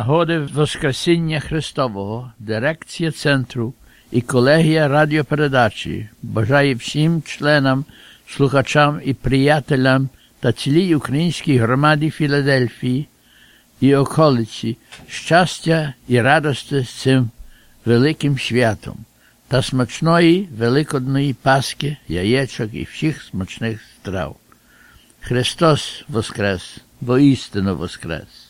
нагоди Воскресіння Христового дирекція центру і колегія радіопередачі бажає всім членам, слухачам і приятелям та цілій українській громаді Філадельфії і околиці щастя і радості з цим великим святом та смачної великодної паски, яєчок і всіх смачних страв. Христос Воскрес, воістину Воскрес!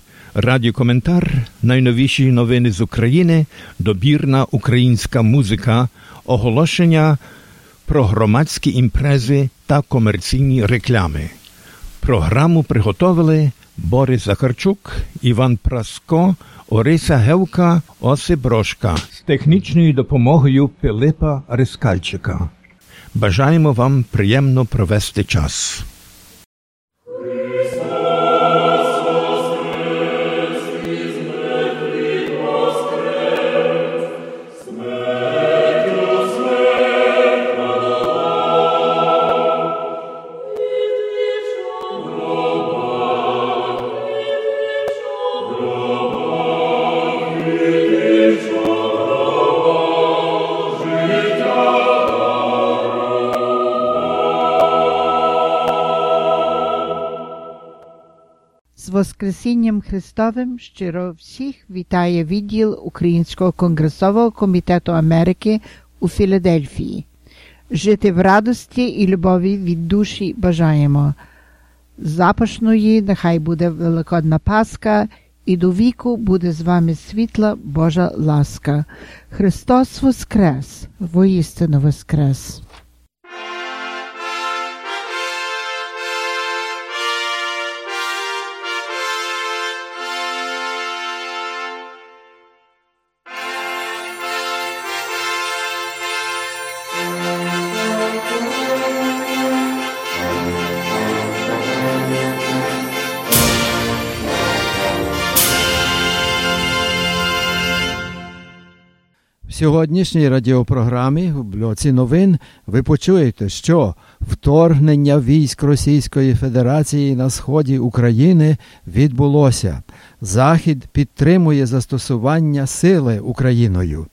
Радіокоментар, найновіші новини з України, добірна українська музика, оголошення про громадські імпрези та комерційні реклами. Програму приготовили Борис Захарчук, Іван Праско, Ориса Гевка, Осип Брошка з технічною допомогою Пилипа Рискальчика. Бажаємо вам приємно провести час. Воскресінням Христовим щиро всіх вітає відділ Українського конгресового комітету Америки у Філадельфії. Жити в радості і любові від душі бажаємо. Запашної нехай буде Великодна Пасха, і до віку буде з вами світла Божа ласка. Христос Воскрес, воістину Воскрес! Сьогоднішній радіопрограмі в блоці новин ви почуєте, що вторгнення військ Російської Федерації на сході України відбулося. Захід підтримує застосування сили Україною.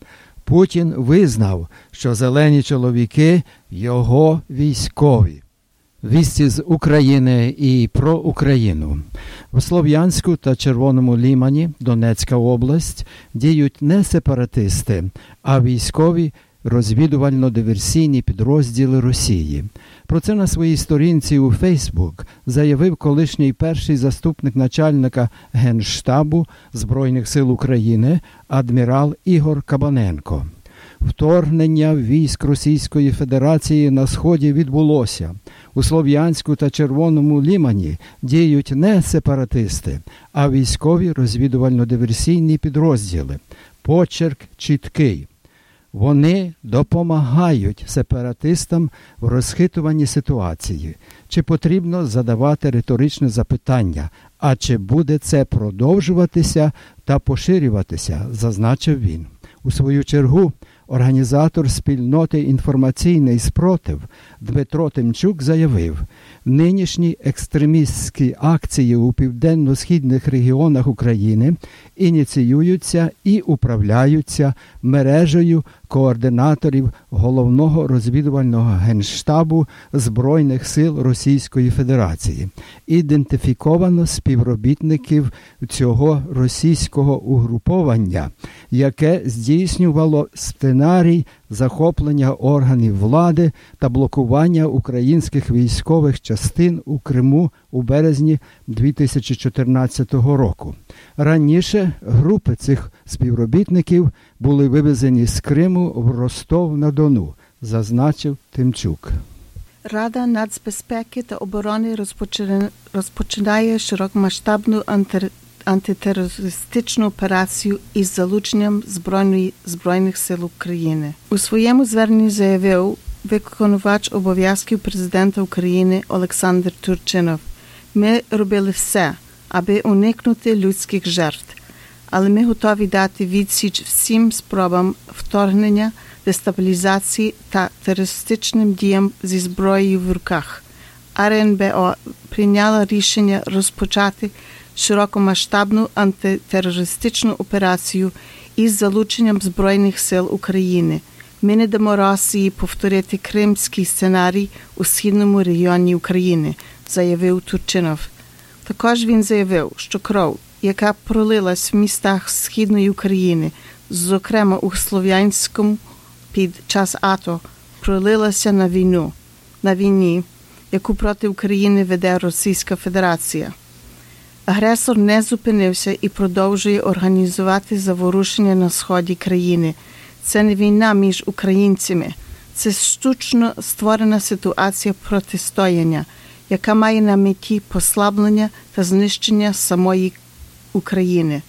Путін визнав, що зелені чоловіки його військові. Вісті з України і про Україну. В Слов'янську та Червоному Лімані, Донецька область, діють не сепаратисти, а військові розвідувально-диверсійні підрозділи Росії. Про це на своїй сторінці у Фейсбук заявив колишній перший заступник начальника Генштабу Збройних сил України адмірал Ігор Кабаненко. Вторгнення військ Російської Федерації на сході відбулося. У Слов'янську та Червоному Лімані діють не сепаратисти, а військові розвідувально-диверсійні підрозділи. Почерк чіткий. Вони допомагають сепаратистам в розхитуванні ситуації. Чи потрібно задавати риторичне запитання, а чи буде це продовжуватися та поширюватися, зазначив він. У свою чергу організатор спільноти інформаційний спротив Дмитро Тимчук заявив, нинішні екстремістські акції у південно-східних регіонах України ініціюються і управляються мережею координаторів головного розвідувального генштабу Збройних сил Російської Федерації. Ідентифіковано співробітників цього російського угруповання, яке здійснювало сценарій захоплення органів влади та блокування українських військових частин у Криму у березні 2014 року. Раніше групи цих співробітників були вивезені з Криму в Ростов на Дону, зазначив Тимчук. Рада нацбезпеки та оборони розпочинає широкомасштабну антитерористичну операцію із залученням збройної збройних сил України. У своєму зверненні заявив виконувач обов'язків президента України Олександр Турчинов. Ми робили все, аби уникнути людських жертв, але ми готові дати відсіч всім спробам вторгнення, дестабілізації та терористичним діям зі зброєю в руках. РНБО прийняла рішення розпочати широкомасштабну антитерористичну операцію із залученням Збройних сил України. Ми не дамо Росії повторити кримський сценарій у східному регіоні України, заявив Турчинов. Також він заявив, що кров, яка пролилась в містах Східної України, зокрема у Слов'янському під час АТО, пролилася на війну, на війні, яку проти України веде Російська Федерація. Агресор не зупинився і продовжує організувати заворушення на сході країни. Це не війна між українцями, це штучно створена ситуація протистояння, яка має на меті послаблення та знищення самої України.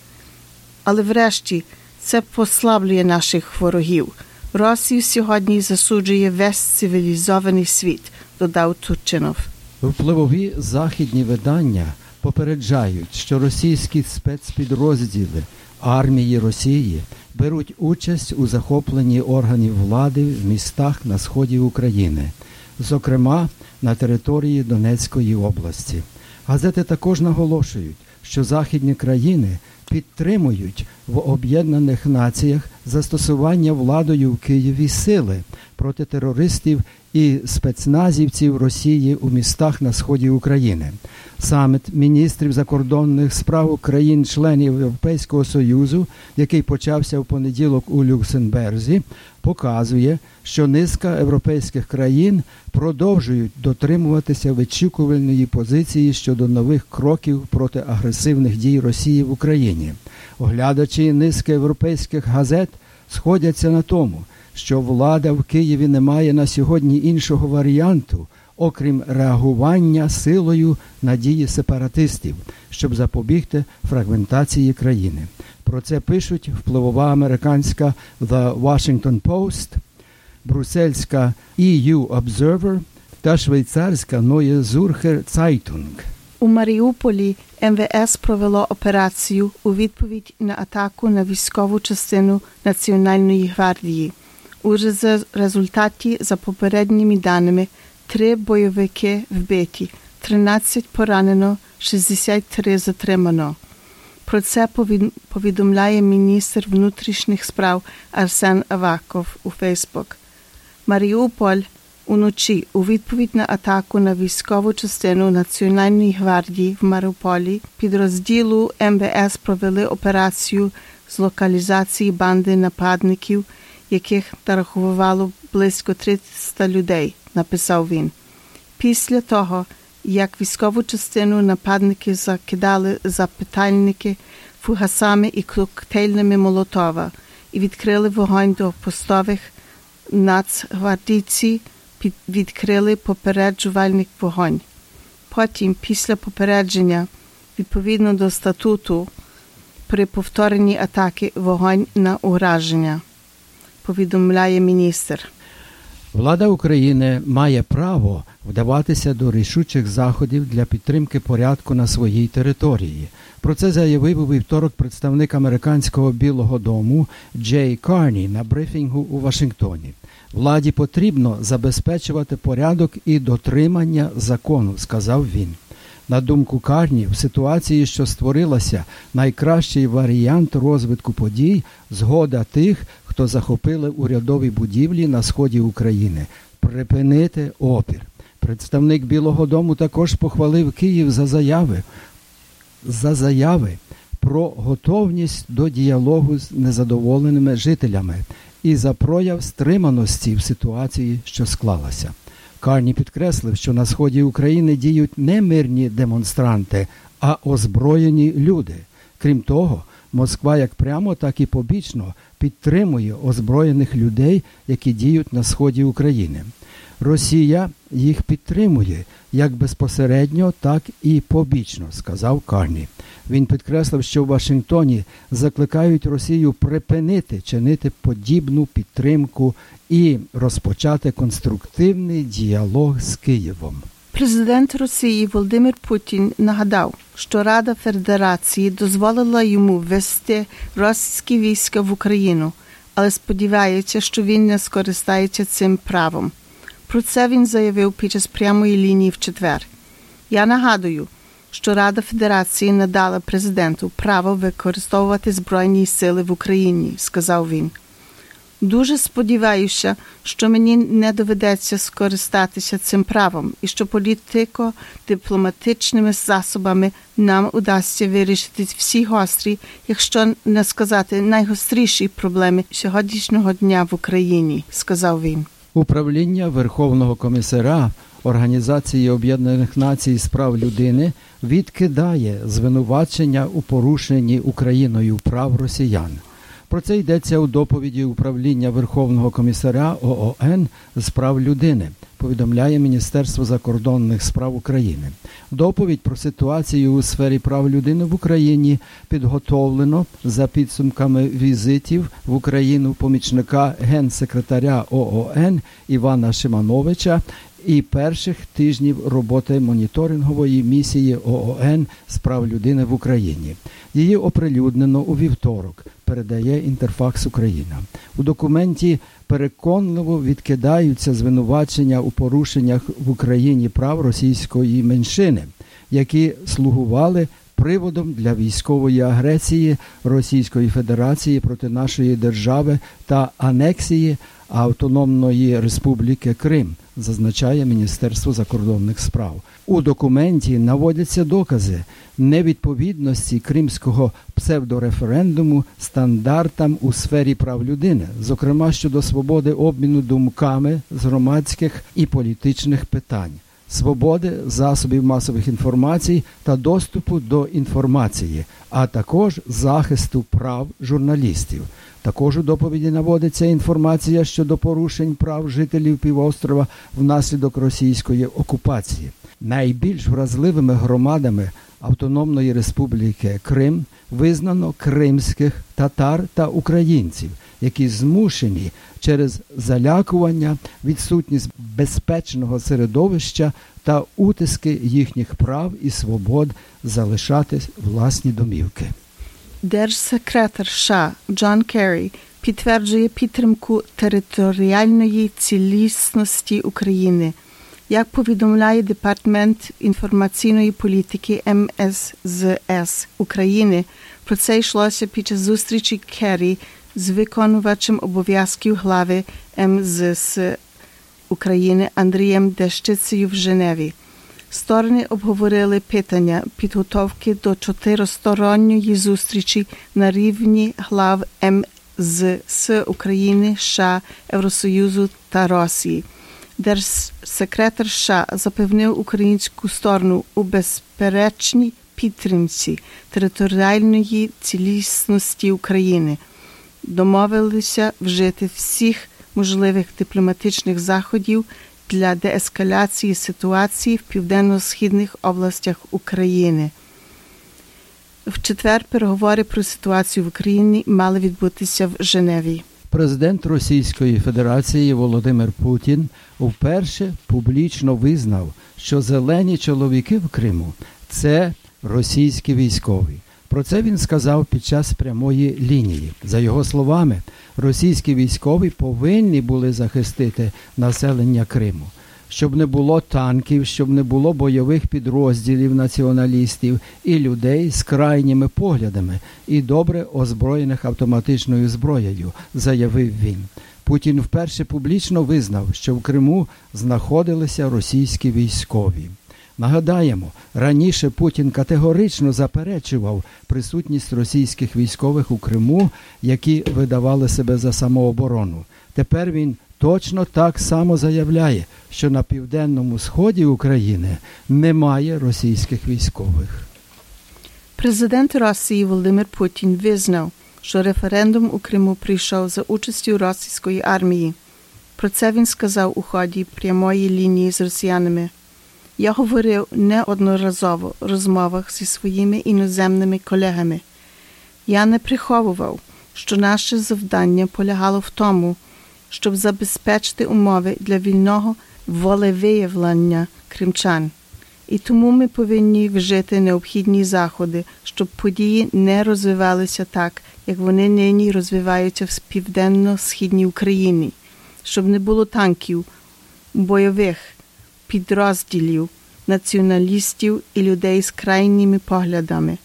Але врешті це послаблює наших ворогів. Росію сьогодні засуджує весь цивілізований світ, додав Турчинов. Впливові західні видання попереджають, що російські спецпідрозділи армії Росії беруть участь у захопленні органів влади в містах на сході України, зокрема на території Донецької області. Газети також наголошують, що західні країни підтримують в Об'єднаних Націях застосування владою в Києві сили проти терористів і спецназівців Росії у містах на сході України. Саміт міністрів закордонних справ країн-членів Європейського Союзу, який почався в понеділок у Люксемберзі, показує, що низка європейських країн продовжують дотримуватися вичікувальної позиції щодо нових кроків проти агресивних дій Росії в Україні. Оглядачі низки європейських газет сходяться на тому, що влада в Києві не має на сьогодні іншого варіанту, окрім реагування силою на дії сепаратистів, щоб запобігти фрагментації країни. Про це пишуть впливова американська The Washington Post, брусельська EU Observer та швейцарська Neue Zürcher Zeitung. У Маріуполі МВС провело операцію у відповідь на атаку на військову частину Національної гвардії. У результаті, за попередніми даними, три бойовики вбиті, 13 поранено, 63 затримано. Про це повідомляє міністр внутрішніх справ Арсен Аваков у Фейсбук. Маріуполь уночі у відповідь на атаку на військову частину Національної гвардії в Маріуполі підрозділу МВС провели операцію з локалізації банди нападників, яких нарахувало близько 300 людей, написав він. Після того, як військову частину нападники закидали запитальники фугасами і коктейльними Молотова і відкрили вогонь до постових нацгвардійці, відкрили попереджувальник вогонь. Потім, після попередження, відповідно до статуту, при повторенні атаки вогонь на ураження, повідомляє міністр. Влада України має право вдаватися до рішучих заходів для підтримки порядку на своїй території. Про це заявив у вівторок представник американського Білого Дому Джей Карні на брифінгу у Вашингтоні. Владі потрібно забезпечувати порядок і дотримання закону, сказав він. На думку Карні, в ситуації, що створилася, найкращий варіант розвитку подій згода тих, хто захопили урядові будівлі на сході України, припинити опір. Представник Білого Дому також похвалив Київ за заяви за заяви про готовність до діалогу з незадоволеними жителями і за прояв стриманості в ситуації, що склалася. Карні підкреслив, що на сході України діють не мирні демонстранти, а озброєні люди. Крім того, Москва як прямо, так і побічно підтримує озброєних людей, які діють на сході України. Росія їх підтримує як безпосередньо, так і побічно, сказав Карні. Він підкреслив, що в Вашингтоні закликають Росію припинити чинити подібну підтримку і розпочати конструктивний діалог з Києвом. Президент Росії Володимир Путін нагадав, що Рада Федерації дозволила йому ввести російські війська в Україну, але сподівається, що він не скористається цим правом. Про це він заявив під час прямої лінії в четвер. Я нагадую, що Рада Федерації надала президенту право використовувати Збройні сили в Україні, сказав він. Дуже сподіваюся, що мені не доведеться скористатися цим правом і що політико-дипломатичними засобами нам удасться вирішити всі гострі, якщо не сказати найгостріші проблеми сьогоднішнього дня в Україні, сказав він. Управління Верховного комісара Організації Об'єднаних Націй з прав людини відкидає звинувачення у порушенні Україною прав росіян. Про це йдеться у доповіді управління Верховного комісаря ООН з прав людини. Повідомляє Міністерство закордонних справ України. Доповідь про ситуацію у сфері прав людини в Україні підготовлено за підсумками візитів в Україну помічника генсекретаря ООН Івана Шимановича і перших тижнів роботи моніторингової місії ООН з прав людини в Україні. Її оприлюднено у вівторок. Передає Інтерфакс Україна у документі. Переконливо відкидаються звинувачення у порушеннях в Україні прав російської меншини, які слугували приводом для військової агресії Російської Федерації проти нашої держави та анексії Автономної Республіки Крим, зазначає Міністерство закордонних справ. У документі наводяться докази невідповідності кримського псевдореферендуму стандартам у сфері прав людини, зокрема щодо свободи обміну думками з громадських і політичних питань. Свободи засобів масових інформацій та доступу до інформації, а також захисту прав журналістів. Також у доповіді наводиться інформація щодо порушень прав жителів півострова внаслідок російської окупації. Найбільш вразливими громадами Автономної Республіки Крим визнано кримських татар та українців, які змушені через залякування, відсутність безпечного середовища та утиски їхніх прав і свобод залишати власні домівки. Держсекретар США Джон Керрі підтверджує підтримку територіальної цілісності України. Як повідомляє Департамент інформаційної політики МСЗС України, про це йшлося під час зустрічі Керрі з виконувачем обов'язків глави МЗС України Андрієм Дещицею в Женеві. Сторони обговорили питання підготовки до чотиристоронньої зустрічі на рівні глав МЗС України, США, Євросоюзу та Росії. Держсекретар США запевнив українську сторону у безперечній підтримці територіальної цілісності України. Домовилися вжити всіх можливих дипломатичних заходів для деескалації ситуації в південно-східних областях України. В четвер переговори про ситуацію в Україні мали відбутися в Женеві. Президент Російської Федерації Володимир Путін вперше публічно визнав, що зелені чоловіки в Криму це російські військові. Про це він сказав під час прямої лінії. За його словами, російські військові повинні були захистити населення Криму, щоб не було танків, щоб не було бойових підрозділів націоналістів і людей з крайніми поглядами і добре озброєних автоматичною зброєю, заявив він. Путін вперше публічно визнав, що в Криму знаходилися російські військові. Нагадаємо, раніше Путін категорично заперечував присутність російських військових у Криму, які видавали себе за самооборону. Тепер він точно так само заявляє, що на південному сході України немає російських військових. Президент Росії Володимир Путін визнав, що референдум у Криму прийшов за участю російської армії. Про це він сказав у ході прямої лінії з росіянами. Я говорив неодноразово в розмовах зі своїми іноземними колегами. Я не приховував, що наше завдання полягало в тому, щоб забезпечити умови для вільного волевиявлення кримчан. І тому ми повинні вжити необхідні заходи, щоб події не розвивалися так, як вони нині розвиваються в південно-східній Україні, щоб не було танків, бойових підрозділів, націоналістів і людей з крайніми поглядами,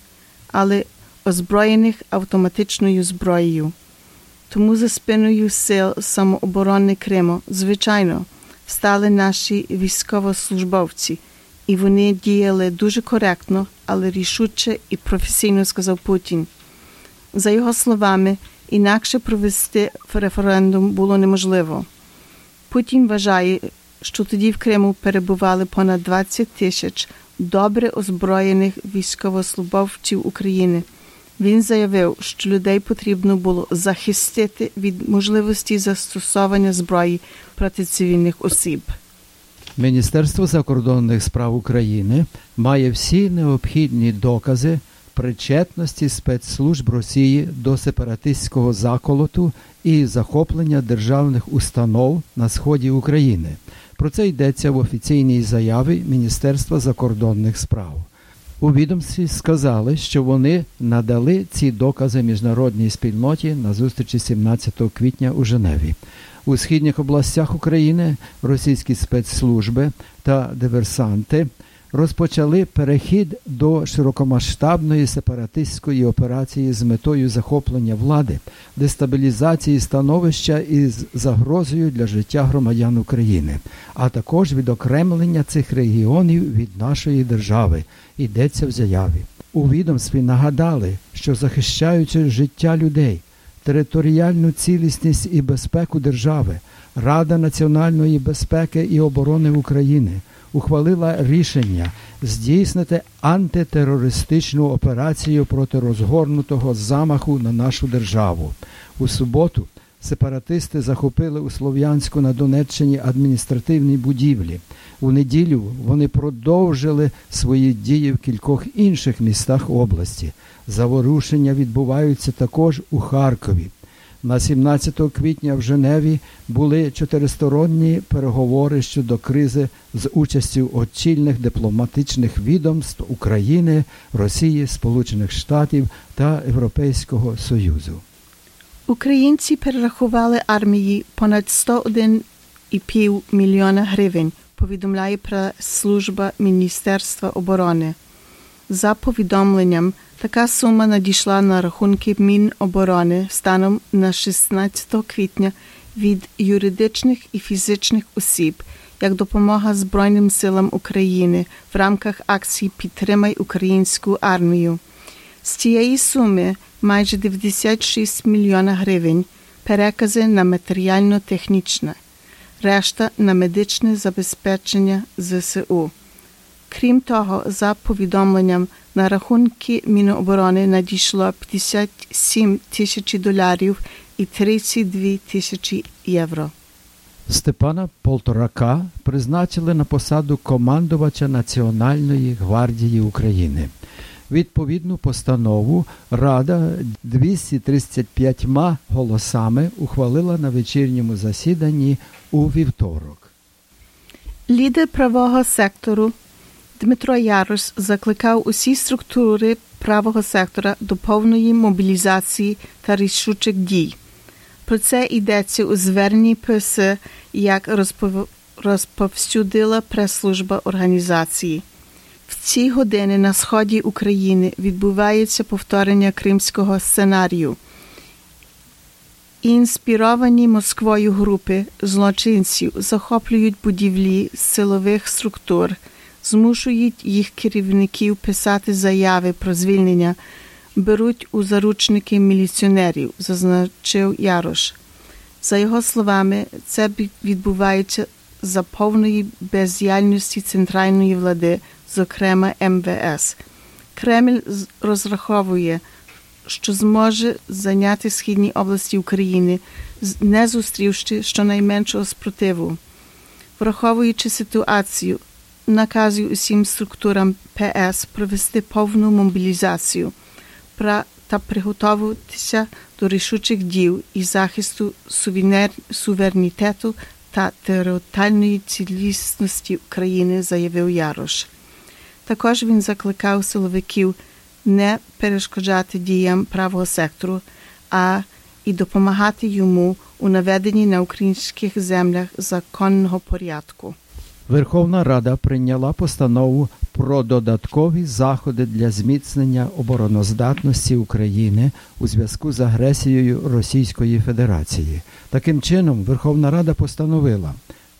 але озброєних автоматичною зброєю. Тому за спиною сил самооборони Криму, звичайно, стали наші військовослужбовці, і вони діяли дуже коректно, але рішуче і професійно сказав Путін. За його словами, інакше провести референдум було неможливо. Путін вважає, що тоді в Криму перебували понад 20 тисяч добре озброєних військовослужбовців України. Він заявив, що людей потрібно було захистити від можливості застосування зброї проти цивільних осіб. Міністерство закордонних справ України має всі необхідні докази причетності спецслужб Росії до сепаратистського заколоту і захоплення державних установ на сході України. Про це йдеться в офіційній заяві Міністерства закордонних справ. У відомстві сказали, що вони надали ці докази міжнародній спільноті на зустрічі 17 квітня у Женеві. У східних областях України російські спецслужби та диверсанти розпочали перехід до широкомасштабної сепаратистської операції з метою захоплення влади, дестабілізації становища із загрозою для життя громадян України, а також відокремлення цих регіонів від нашої держави. Йдеться в заяві. У відомстві нагадали, що захищаючи життя людей, територіальну цілісність і безпеку держави, Рада національної безпеки і оборони України ухвалила рішення здійснити антитерористичну операцію проти розгорнутого замаху на нашу державу. У суботу сепаратисти захопили у Слов'янську на Донеччині адміністративні будівлі. У неділю вони продовжили свої дії в кількох інших містах області. Заворушення відбуваються також у Харкові. На 17 квітня в Женеві були чотиристоронні переговори щодо кризи з участю очільних дипломатичних відомств України, Росії, Сполучених Штатів та Європейського Союзу. Українці перерахували армії понад 101,5 мільйона гривень. Повідомляє прес-служба Міністерства оборони. За повідомленням, така сума надійшла на рахунки Міноборони станом на 16 квітня від юридичних і фізичних осіб як допомога Збройним силам України в рамках акції Підтримай українську армію. З цієї суми майже 96 мільйона гривень перекази на матеріально-технічне, решта на медичне забезпечення ЗСУ. Крім того, за повідомленням на рахунки Міноборони надійшло 57 тисяч доларів і 32 тисячі євро. Степана Полторака призначили на посаду командувача Національної гвардії України. Відповідну постанову Рада 235 голосами ухвалила на вечірньому засіданні у вівторок. Лідер правого сектору Дмитро Ярош закликав усі структури правого сектора до повної мобілізації та рішучих дій. Про це йдеться у зверненні ПС, як розпов... розповсюдила прес-служба організації. В ці години на сході України відбувається повторення кримського сценарію. Інспіровані Москвою групи злочинців захоплюють будівлі силових структур, змушують їх керівників писати заяви про звільнення, беруть у заручники міліціонерів, зазначив Ярош. За його словами, це відбувається за повної бездіяльності центральної влади, зокрема МВС. Кремль розраховує, що зможе зайняти східні області України, не зустрівши щонайменшого спротиву. Враховуючи ситуацію, наказує усім структурам ПС провести повну мобілізацію та приготуватися до рішучих діл і захисту суверенітету та територіальної цілісності України, заявив Ярош. Також він закликав силовиків не перешкоджати діям правого сектору, а і допомагати йому у наведенні на українських землях законного порядку. Верховна Рада прийняла постанову про додаткові заходи для зміцнення обороноздатності України у зв'язку з агресією Російської Федерації. Таким чином, Верховна Рада постановила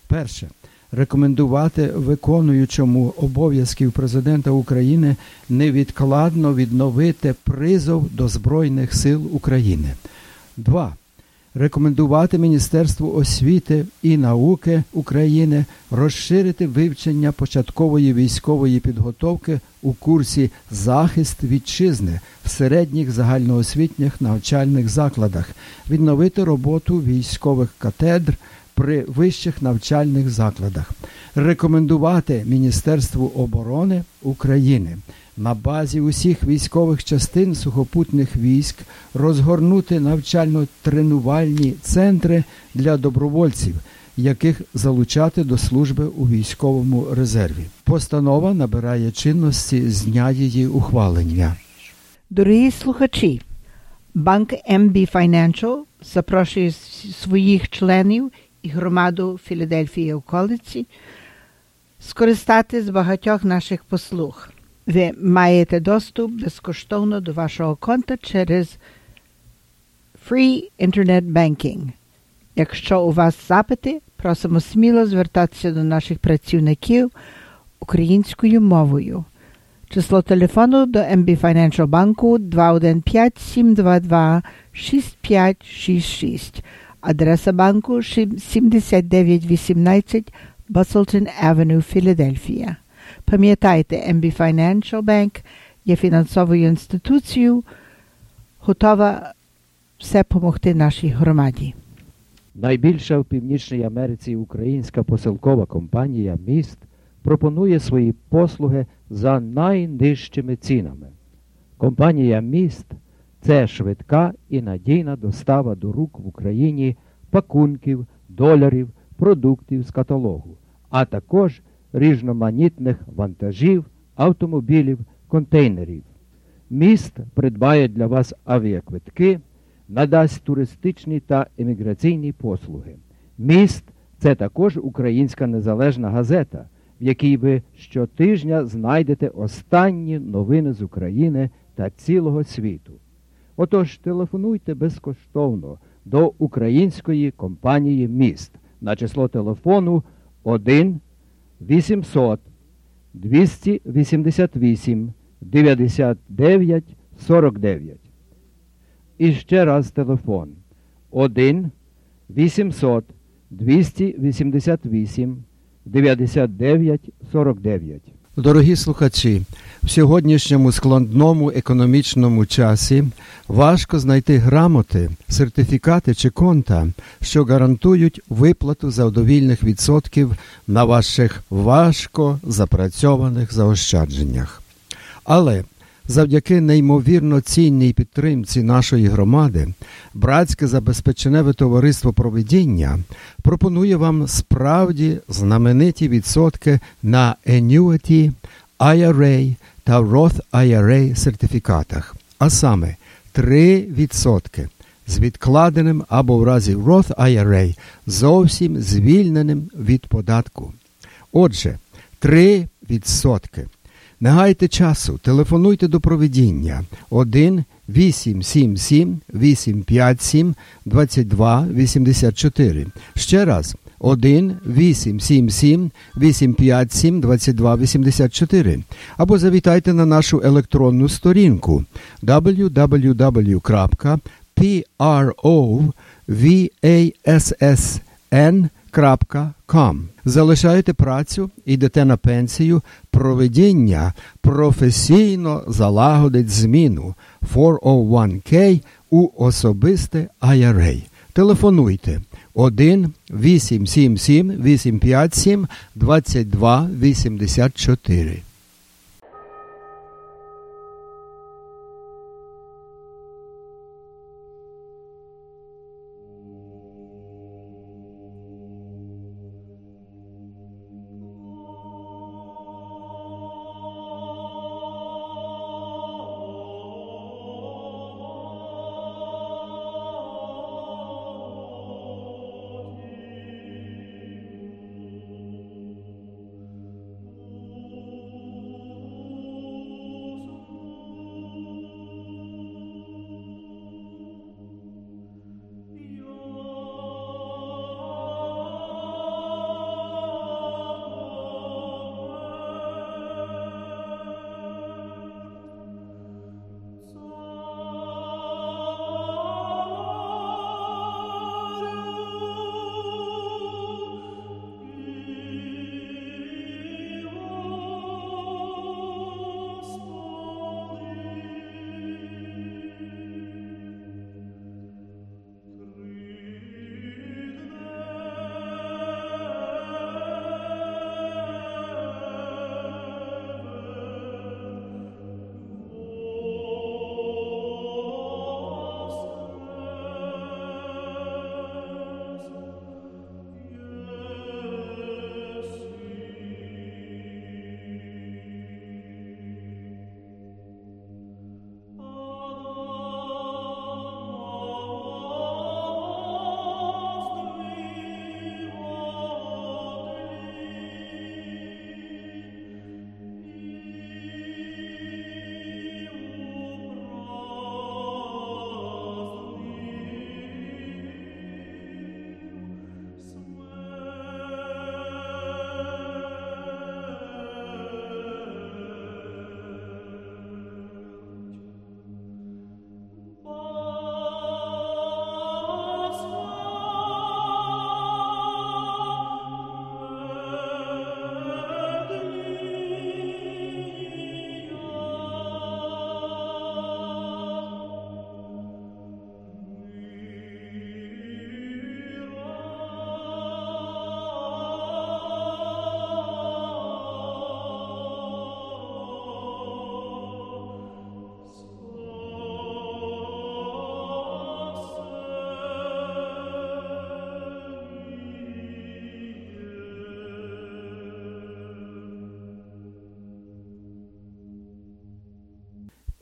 перше. Рекомендувати виконуючому обов'язків президента України невідкладно відновити призов до Збройних сил України. 2 рекомендувати Міністерству освіти і науки України розширити вивчення початкової військової підготовки у курсі Захист вітчизни в середніх загальноосвітніх навчальних закладах, відновити роботу військових катедр при вищих навчальних закладах, рекомендувати Міністерству оборони України на базі усіх військових частин сухопутних військ розгорнути навчально-тренувальні центри для добровольців, яких залучати до служби у військовому резерві. Постанова набирає чинності з дня її ухвалення. Дорогі слухачі, банк MB Financial запрошує своїх членів і громаду Філадельфії околиці скористати з багатьох наших послуг. Ви маєте доступ безкоштовно до вашого конта через Free Internet Banking. Якщо у вас запити, просимо сміло звертатися до наших працівників українською мовою. Число телефону до MB Financial Банку 215 722 6566. Адреса банку 7918 Busselton Avenue, Філадельфія. Пам'ятайте, MB Financial Bank є фінансовою інституцією, готова все допомогти нашій громаді. Найбільша в Північній Америці українська посилкова компанія Міст пропонує свої послуги за найнижчими цінами. Компанія Міст це швидка і надійна достава до рук в Україні пакунків, доларів, продуктів з каталогу, а також різноманітних вантажів, автомобілів, контейнерів. Міст придбає для вас авіаквитки, надасть туристичні та еміграційні послуги. Міст це також українська незалежна газета, в якій ви щотижня знайдете останні новини з України та цілого світу. Отож, телефонуйте безкоштовно до української компанії Міст на число телефону 1 800 288 99 49. І ще раз телефон 1 800 288 99 49. Дорогі слухачі, в сьогоднішньому складному економічному часі важко знайти грамоти, сертифікати чи конта, що гарантують виплату завдовільних відсотків на ваших важко запрацьованих заощадженнях. Але завдяки неймовірно цінній підтримці нашої громади, братське забезпеченеве товариство проведіння пропонує вам справді знамениті відсотки на Annuity, IRA та Roth IRA сертифікатах, а саме 3% з відкладеним або в разі Roth IRA зовсім звільненим від податку. Отже, 3%. Не гайте часу, телефонуйте до проведіння. 1 877 857 22 84. Ще раз. 1 877 857 2284 або завітайте на нашу електронну сторінку www.provassn.com Залишаєте працю, йдете на пенсію, проведіння професійно залагодить зміну 401k у особисте IRA. Телефонуйте 1 877 857 22 84.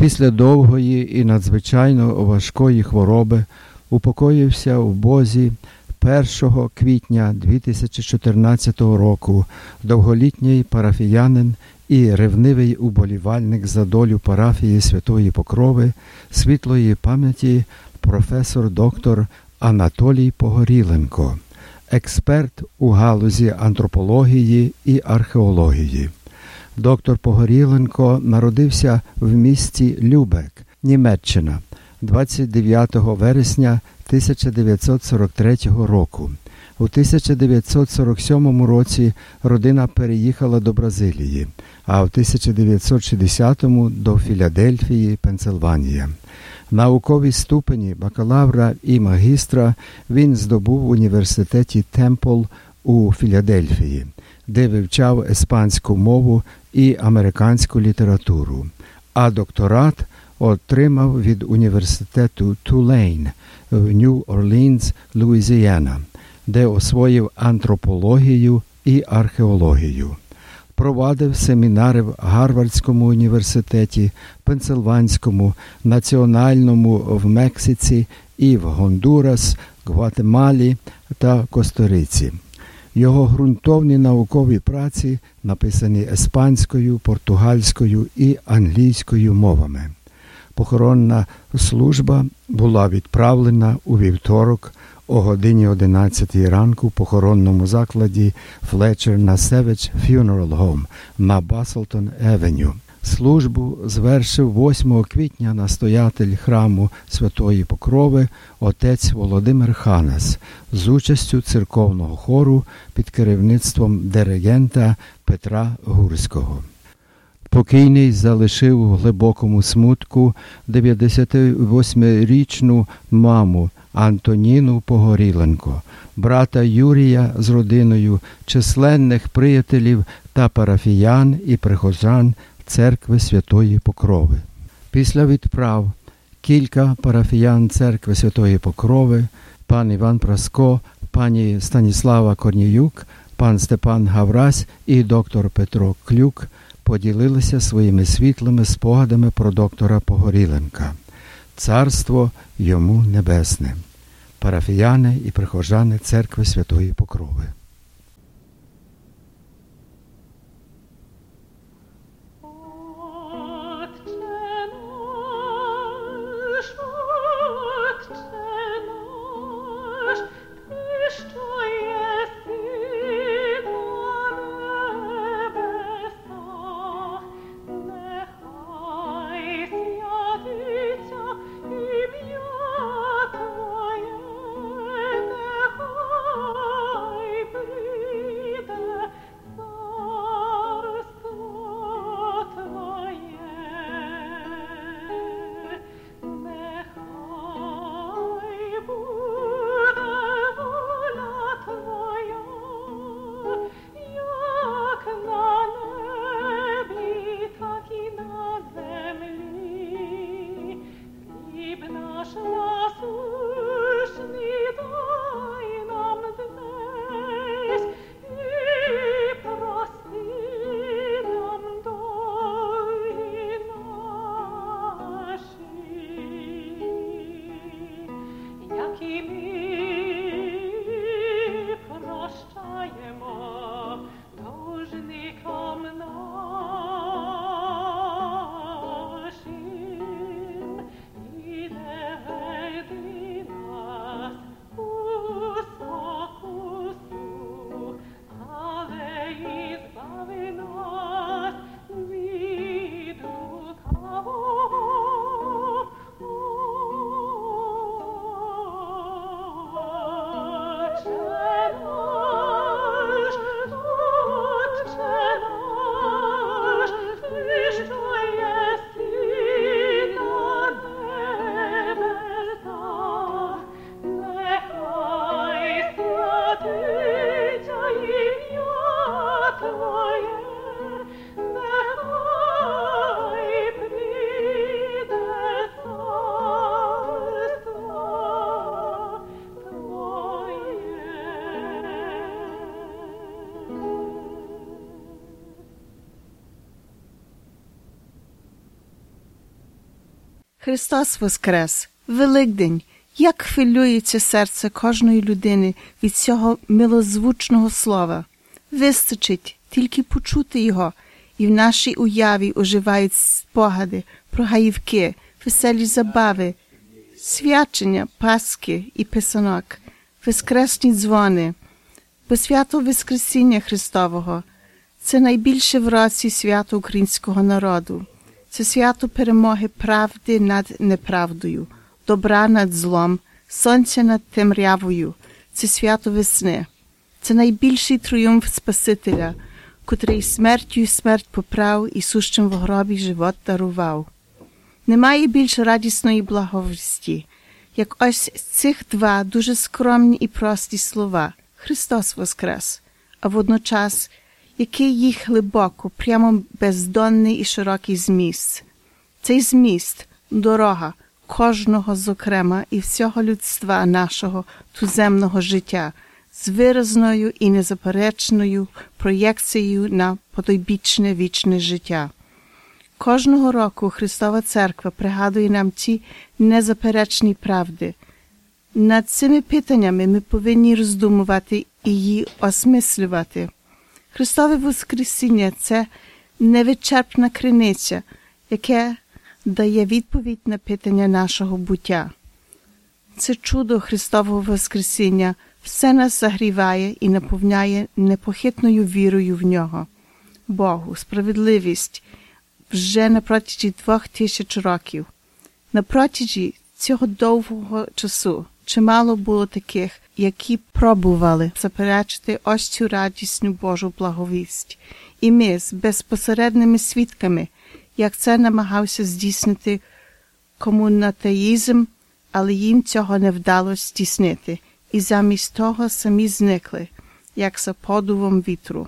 Після довгої і надзвичайно важкої хвороби упокоївся в Бозі 1 квітня 2014 року довголітній парафіянин і ревнивий уболівальник за долю парафії Святої Покрови світлої пам'яті професор доктор Анатолій Погоріленко, експерт у галузі антропології і археології. Доктор Погоріленко народився в місті Любек, Німеччина 29 вересня 1943 року. У 1947 році родина переїхала до Бразилії, а в 1960-му до Філадельфії, Пенсильванія. Наукові ступені бакалавра і магістра він здобув в університеті Темпл у Філадельфії, де вивчав іспанську мову і американську літературу, а докторат отримав від університету Тулейн в Нью-Орлінз, Луїзіана, де освоїв антропологію і археологію. Провадив семінари в Гарвардському університеті, Пенсильванському, Національному в Мексиці і в Гондурас, Гватемалі та Косториці. Його ґрунтовні наукові праці написані іспанською, португальською і англійською мовами. Похоронна служба була відправлена у вівторок о годині 11 ранку в похоронному закладі Fletcher на Севич Funeral Home на Баслтон Евеню. Службу звершив 8 квітня настоятель храму Святої Покрови отець Володимир Ханас з участю церковного хору під керівництвом диригента Петра Гурського. Покійний залишив у глибокому смутку 98-річну маму Антоніну Погоріленко, брата Юрія з родиною, численних приятелів та парафіян і прихожан церкви Святої Покрови. Після відправ кілька парафіян церкви Святої Покрови, пан Іван Праско, пані Станіслава Корніюк, пан Степан Гаврась і доктор Петро Клюк поділилися своїми світлими спогадами про доктора Погоріленка. Царство йому небесне, парафіяни і прихожани церкви Святої Покрови. Христос Воскрес, Великдень, як хвилюється серце кожної людини від цього милозвучного слова. Вистачить тільки почути його, і в нашій уяві оживають спогади про гаївки, веселі забави, свячення, паски і писанок, воскресні дзвони, бо свято Воскресіння Христового це найбільше в році свято українського народу. Це свято перемоги правди над неправдою, добра над злом, сонця над темрявою, це свято весни, це найбільший тріумф Спасителя, котрий смертю і смерть поправ і сущим в гробі живот дарував. Немає більш радісної благовісті, як ось цих два дуже скромні і прості слова. Христос Воскрес, а водночас який їх глибоко, прямо бездонний і широкий зміст. Цей зміст дорога кожного, зокрема, і всього людства нашого туземного життя з виразною і незаперечною проєкцією на потойбічне вічне життя. Кожного року Христова Церква пригадує нам ці незаперечні правди. Над цими питаннями ми повинні роздумувати і її осмислювати. Христове Воскресіння це невичерпна криниця, яке дає відповідь на питання нашого буття. Це чудо Христового Воскресіння все нас загріває і наповняє непохитною вірою в нього. Богу, справедливість вже на протязі двох тисяч років. На протязі цього довгого часу чимало було таких, які пробували заперечити ось цю радісну Божу благовість, і ми з безпосередними свідками, як це намагався здійснити комунатеїзм, але їм цього не вдалося здійснити, і замість того самі зникли, як за подувом вітру.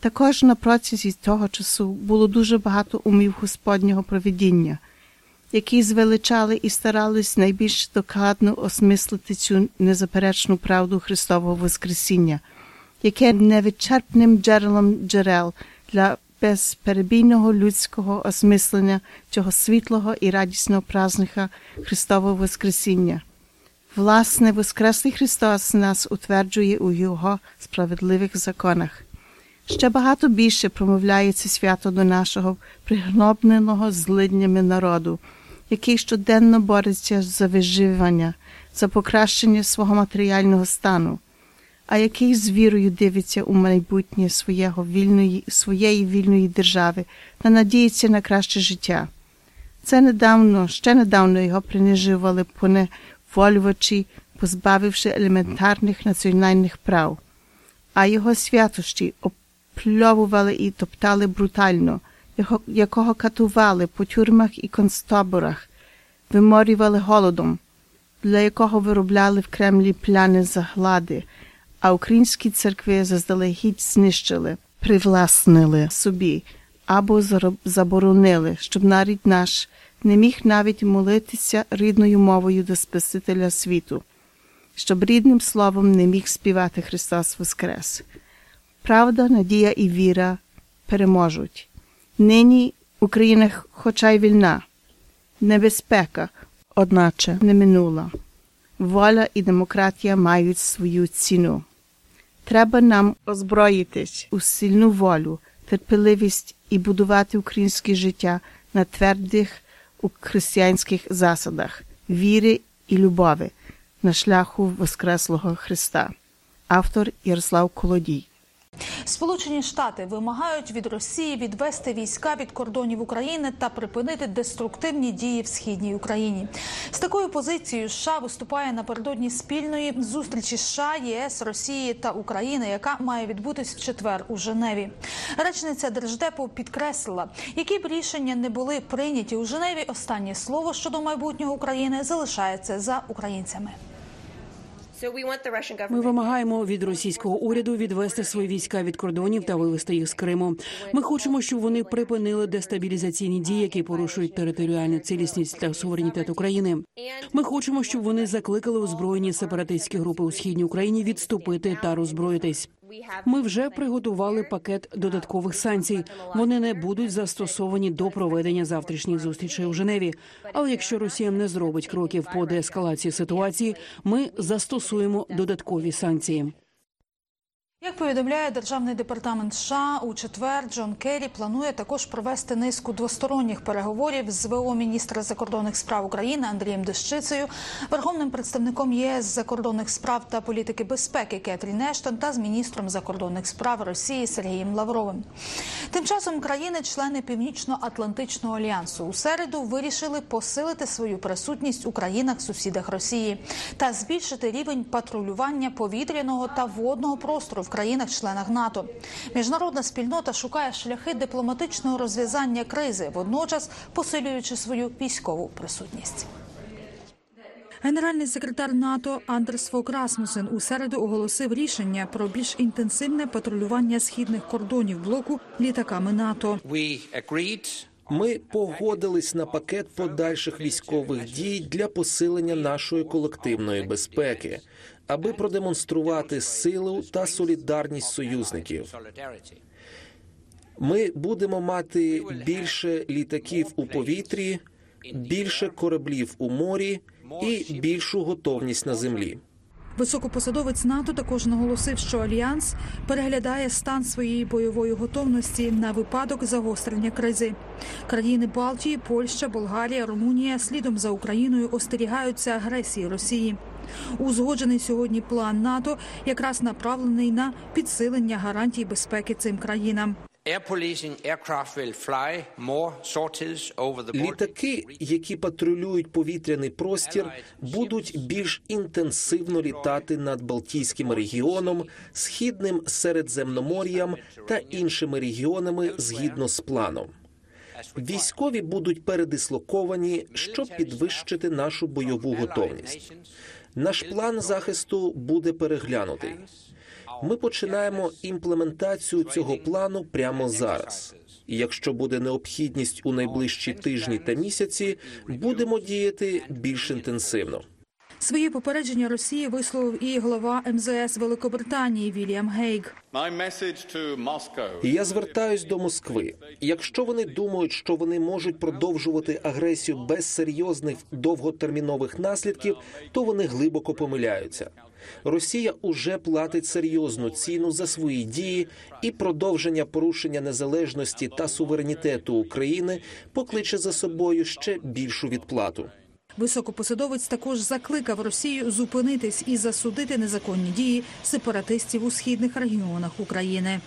Також на протязі того часу було дуже багато умів Господнього провидіння, які звеличали і старались найбільш докладно осмислити цю незаперечну правду Христового Воскресіння, яке невичерпним джерелом джерел для безперебійного людського осмислення цього світлого і радісного праздника Христового Воскресіння. Власне, Воскреслий Христос нас утверджує у Його справедливих законах. Ще багато більше промовляє це свято до нашого пригнобненого злиднями народу, який щоденно бореться за виживання, за покращення свого матеріального стану, а який з вірою дивиться у майбутнє своєго вільної, своєї вільної держави та надіється на краще життя. Це недавно, ще недавно його принижували поневолювачі, позбавивши елементарних національних прав, а його святощі пльовували і топтали брутально, якого катували по тюрмах і концтаборах, виморювали голодом, для якого виробляли в Кремлі пляни заглади, а українські церкви заздалегідь знищили, привласнили собі або заборонили, щоб нарід наш не міг навіть молитися рідною мовою до Спасителя світу, щоб рідним словом не міг співати Христос Воскрес. Правда, надія і віра переможуть. Нині Україна, хоча й вільна, небезпека, одначе не минула. Воля і демократія мають свою ціну. Треба нам озброїтись у сильну волю, терпеливість і будувати українське життя на твердих у християнських засадах, віри і любові на шляху Воскреслого Христа. Автор Ярослав Колодій Сполучені Штати вимагають від Росії відвести війська від кордонів України та припинити деструктивні дії в східній Україні. З такою позицією США виступає напередодні спільної зустрічі США, ЄС, Росії та України, яка має відбутись в четвер у Женеві. Речниця держдепу підкреслила, які б рішення не були прийняті у Женеві. Останнє слово щодо майбутнього України залишається за українцями. Ми вимагаємо від російського уряду відвести свої війська від кордонів та вивести їх з Криму. Ми хочемо, щоб вони припинили дестабілізаційні дії, які порушують територіальну цілісність та суверенітет України. Ми хочемо, щоб вони закликали озброєні сепаратистські групи у східній Україні відступити та роззброїтись. Ми вже приготували пакет додаткових санкцій. Вони не будуть застосовані до проведення завтрашніх зустрічей у Женеві. Але якщо Росія не зробить кроків по деескалації ситуації, ми застосуємо додаткові санкції. Як повідомляє державний департамент США, у четвер Джон Керрі планує також провести низку двосторонніх переговорів з ВО міністра закордонних справ України Андрієм Дещицею, верховним представником ЄС закордонних справ та політики безпеки Кетрін Ештон та з міністром закордонних справ Росії Сергієм Лавровим. Тим часом країни-члени Північно-Атлантичного альянсу у середу вирішили посилити свою присутність у країнах-сусідах Росії та збільшити рівень патрулювання повітряного та водного простору в країнах-членах НАТО. Міжнародна спільнота шукає шляхи дипломатичного розв'язання кризи, водночас посилюючи свою військову присутність. Генеральний секретар НАТО Андерс Фок Расмусен у середу оголосив рішення про більш інтенсивне патрулювання східних кордонів блоку літаками НАТО. Ми погодились на пакет подальших військових дій для посилення нашої колективної безпеки, аби продемонструвати силу та солідарність союзників. Ми будемо мати більше літаків у повітрі, більше кораблів у морі і більшу готовність на землі. Високопосадовець НАТО також наголосив, що альянс переглядає стан своєї бойової готовності на випадок загострення кризи. Країни Балтії, Польща, Болгарія, Румунія слідом за Україною остерігаються агресії Росії. Узгоджений сьогодні план НАТО якраз направлений на підсилення гарантій безпеки цим країнам. Літаки, які патрулюють повітряний простір, будуть більш інтенсивно літати над Балтійським регіоном, східним Середземномор'ям та іншими регіонами згідно з планом. Військові будуть передислоковані, щоб підвищити нашу бойову готовність. Наш план захисту буде переглянутий. Ми починаємо імплементацію цього плану прямо зараз. І якщо буде необхідність у найближчі тижні та місяці, будемо діяти більш інтенсивно. Своє попередження Росії висловив і голова МЗС Великобританії Вільям Гейг. Я звертаюсь до Москви. Якщо вони думають, що вони можуть продовжувати агресію без серйозних довготермінових наслідків, то вони глибоко помиляються. Росія уже платить серйозну ціну за свої дії, і продовження порушення незалежності та суверенітету України покличе за собою ще більшу відплату. Високопосадовець також закликав Росію зупинитись і засудити незаконні дії сепаратистів у східних регіонах України.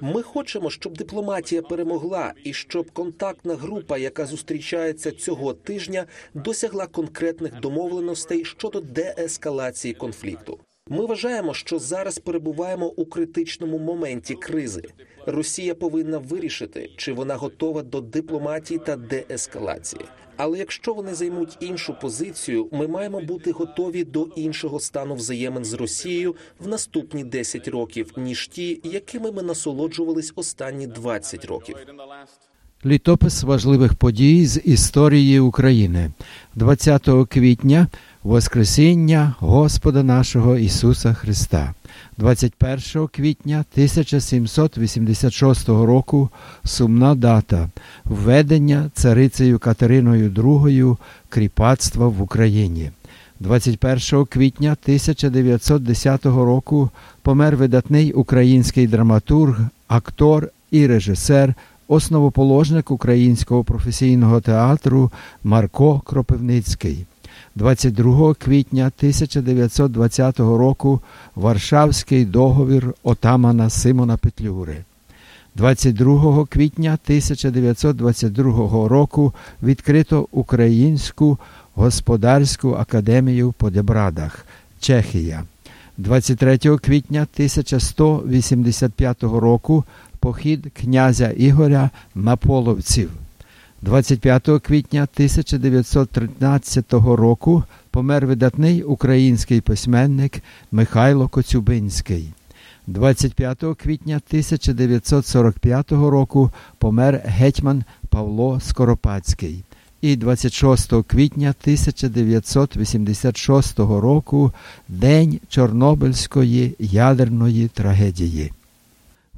Ми хочемо, щоб дипломатія перемогла, і щоб контактна група, яка зустрічається цього тижня, досягла конкретних домовленостей щодо деескалації конфлікту. Ми вважаємо, що зараз перебуваємо у критичному моменті кризи. Росія повинна вирішити, чи вона готова до дипломатії та деескалації. Але якщо вони займуть іншу позицію, ми маємо бути готові до іншого стану взаємин з Росією в наступні 10 років, ніж ті, якими ми насолоджувались останні 20 років. Літопис важливих подій з історії України 20 квітня Воскресіння Господа нашого Ісуса Христа, 21 квітня 1786 року сумна дата введення царицею Катериною II кріпацтва в Україні. 21 квітня 1910 року помер видатний український драматург, актор і режисер, основоположник українського професійного театру Марко Кропивницький. 22 квітня 1920 року Варшавський договір отамана Симона Петлюри. 22 квітня 1922 року відкрито Українську господарську академію по Дебрадах, Чехія. 23 квітня 1185 року похід князя Ігоря на половців. 25 квітня 1913 року помер видатний український письменник Михайло Коцюбинський. 25 квітня 1945 року помер гетьман Павло Скоропадський. І 26 квітня 1986 року День Чорнобильської ядерної трагедії.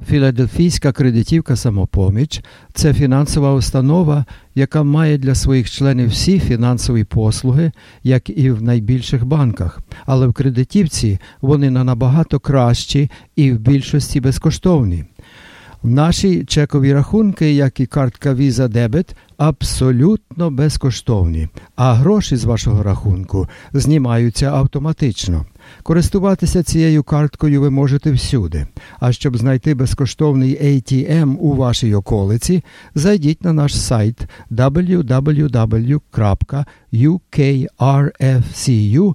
Філадельфійська кредитівка Самопоміч це фінансова установа, яка має для своїх членів всі фінансові послуги, як і в найбільших банках. Але в кредитівці вони на набагато кращі і в більшості безкоштовні. Наші чекові рахунки, як і картка Visa Debit, абсолютно безкоштовні, а гроші з вашого рахунку знімаються автоматично. Користуватися цією карткою ви можете всюди. А щоб знайти безкоштовний ATM у вашій околиці, зайдіть на наш сайт www.ukrfcu.com.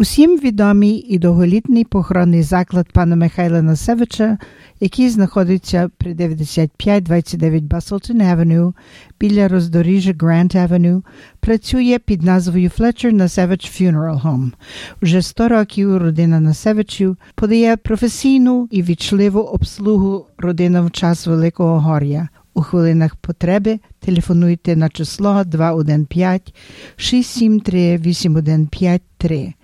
Усім відомий і довголітний похоронний заклад пана Михайла Насевича, який знаходиться при 9529 Баслтон Авеню біля роздоріжжя Грант Авеню, працює під назвою Fletcher Насевич Funeral Home. Уже 100 років родина Насевичів подає професійну і вічливу обслугу родинам в час Великого Гор'я. У хвилинах потреби телефонуйте на число 215 673 8153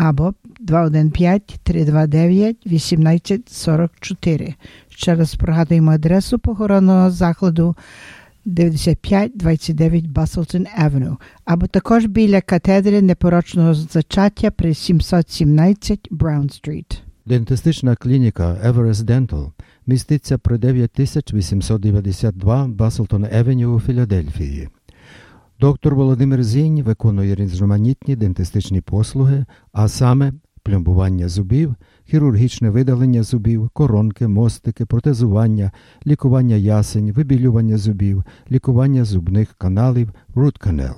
або 215-329-1844. Ще раз прогадуємо адресу похоронного закладу 9529 Баслтон Авеню, або також біля катедри непорочного зачаття при 717 Браун Стріт. Дентистична клініка Everest Dental міститься при 9892 Баслтон Евеню у Філадельфії. Доктор Володимир Зінь виконує різноманітні дентистичні послуги, а саме пломбування зубів, хірургічне видалення зубів, коронки, мостики, протезування, лікування ясень, вибілювання зубів, лікування зубних каналів, root canal.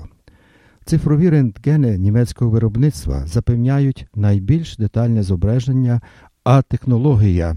Цифрові рентгени німецького виробництва запевняють найбільш детальне зображення, а технологія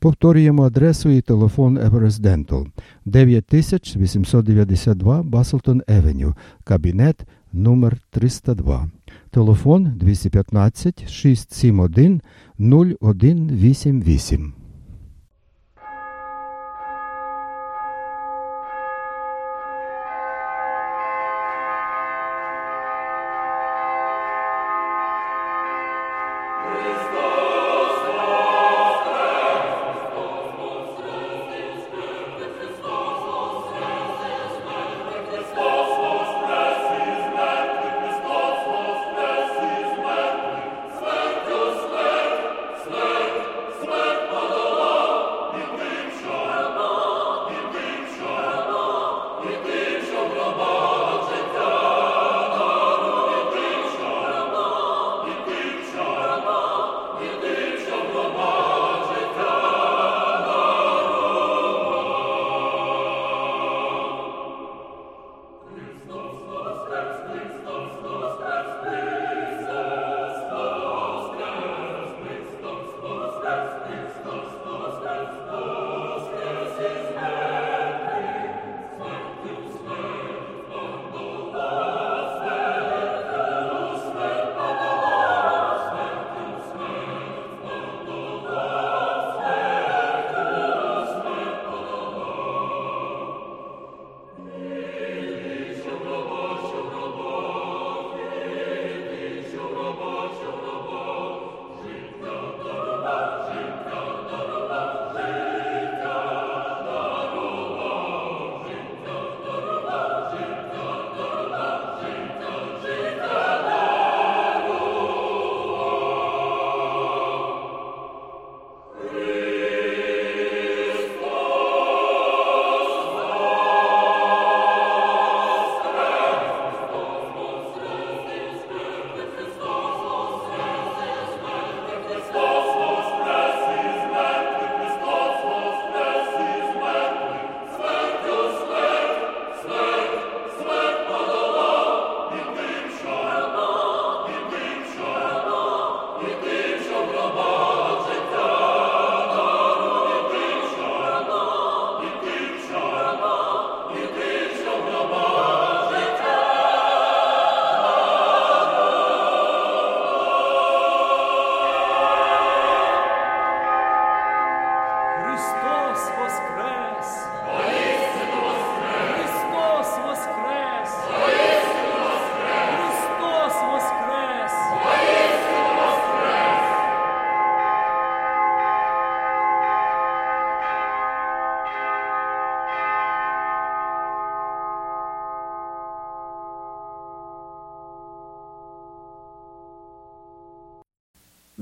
Повторюємо адресу і телефон Everest Dental 9892 Баслтон Евеню, кабінет номер 302 Телефон 215 671 0188.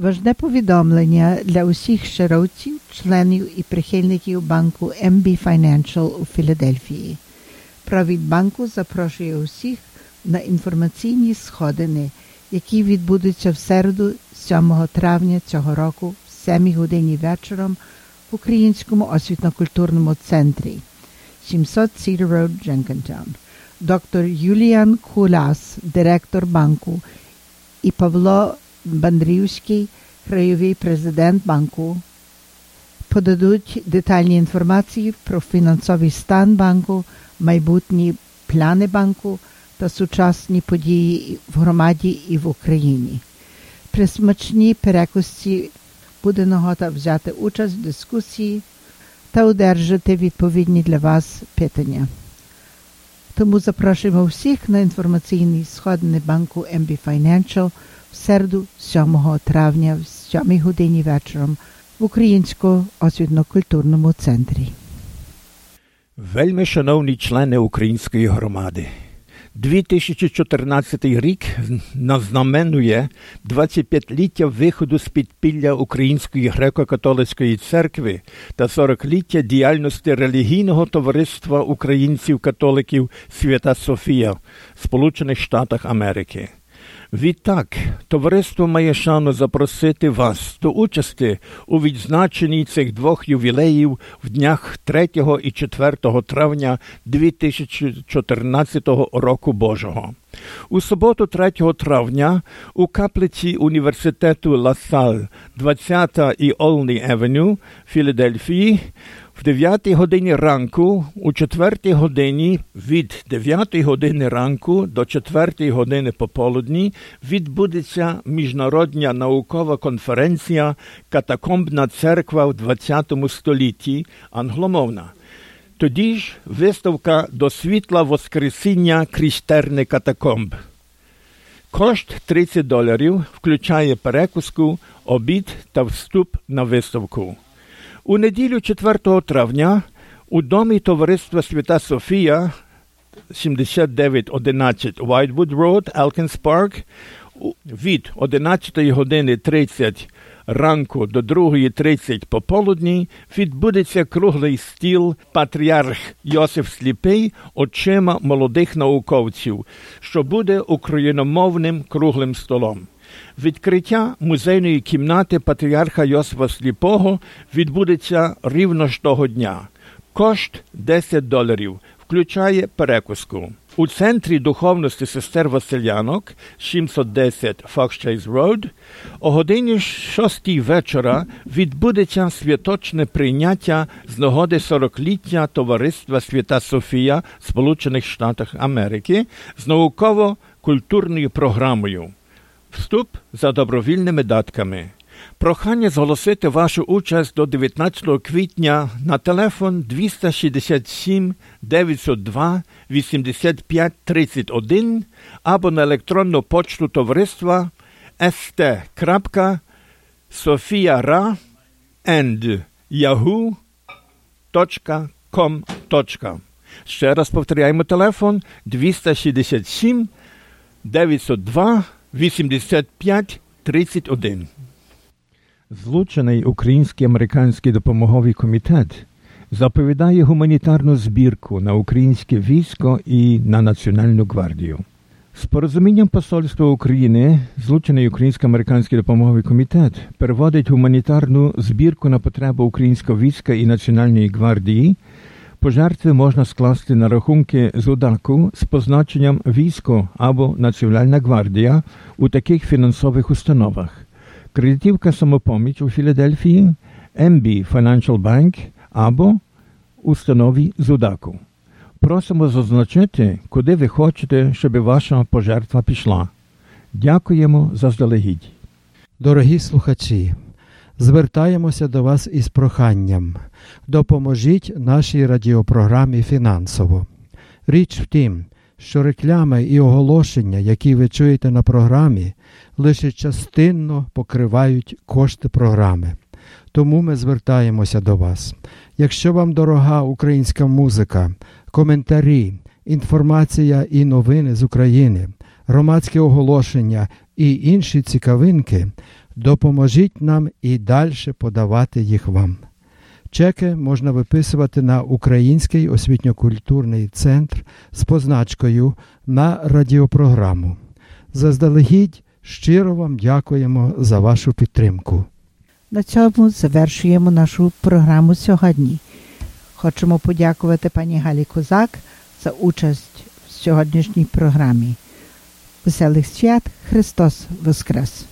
Важне повідомлення для усіх шаровців, членів і прихильників банку MB Financial у Філадельфії. Провід банку запрошує усіх на інформаційні сходини, які відбудуться в середу 7 травня цього року в 7 годині вечором в Українському освітно-культурному центрі 700 Cedar Road, Jenkintown. Доктор Юліан Кулас, директор банку, і Павло Бандрівський, краєвий президент банку, подадуть детальні інформації про фінансовий стан банку, майбутні плани банку та сучасні події в громаді і в Україні. При смачній перекусці буде нагота взяти участь в дискусії та одержати відповідні для вас питання. Тому запрошуємо всіх на інформаційний сходини банку MB Financial в – середу 7 травня в 7 годині вечором в Українському освітно-культурному центрі. Вельми шановні члени української громади. 2014 рік назнаменує 25-ліття виходу з підпілля Української греко-католицької церкви та 40-ліття діяльності релігійного товариства українців-католиків Свята Софія в Сполучених Штатах Америки. Відтак, товариство має шану запросити вас до участі у відзначенні цих двох ювілеїв в днях 3 і 4 травня 2014 року Божого. У суботу 3 травня у каплиці університету Ласаль, 20 і Олні Евеню, Філадельфії, в 9 годині ранку, у 4 годині від 9 години ранку до 4 години пополудні відбудеться міжнародна наукова конференція Катакомбна церква в 20 столітті англомовна. Тоді ж виставка до світла Воскресіння Крістерни катакомб. Кошт 30 доларів включає перекуску, обід та вступ на виставку. У неділю 4 травня у домі товариства Свята Софія 7911 Whitewood Road, Elkins Park від 11 години 30 ранку до 2.30 пополудні відбудеться круглий стіл патріарх Йосиф Сліпий очима молодих науковців, що буде україномовним круглим столом. Відкриття музейної кімнати патріарха Йосифа Сліпого відбудеться рівно ж того дня. Кошт 10 доларів, включає перекуску. У центрі духовності сестер Василянок 710 Fox Road о годині 6 вечора відбудеться святочне прийняття з нагоди 40-ліття товариства Свята Софія Сполучених Штатах Америки з науково-культурною програмою. Вступ за добровільними датками. Прохання зголосити вашу участь до 19 квітня на телефон 267 902 85 31 або на електронну почту товариства st.sofiara and yahoo.com. Ще раз повторяємо телефон 267 902 85 31. Злучений Український американський допомоговий комітет заповідає гуманітарну збірку на українське військо і на Національну гвардію. З порозумінням Посольства України Злучений Українсько-американський допомоговий комітет переводить гуманітарну збірку на потребу українського війська і Національної гвардії. Пожертви можна скласти на рахунки ЗУДАКу з позначенням військо або Національна гвардія у таких фінансових установах. Кредитівка самопоміч у Філадельфії, MB Financial Bank або установі ЗУДАКу. Просимо зазначити, куди ви хочете, щоб ваша пожертва пішла. Дякуємо заздалегідь. Дорогі слухачі. Звертаємося до вас із проханням. Допоможіть нашій радіопрограмі фінансово. Річ в тім, що реклами і оголошення, які ви чуєте на програмі, лише частинно покривають кошти програми. Тому ми звертаємося до вас. Якщо вам дорога українська музика, коментарі, інформація і новини з України, громадське оголошення і інші цікавинки, допоможіть нам і далі подавати їх вам. Чеки можна виписувати на Український освітньо-культурний центр з позначкою на радіопрограму. Заздалегідь щиро вам дякуємо за вашу підтримку. На цьому завершуємо нашу програму сьогодні. Хочемо подякувати пані Галі Козак за участь в сьогоднішній програмі. Веселих свят Христос Воскрес!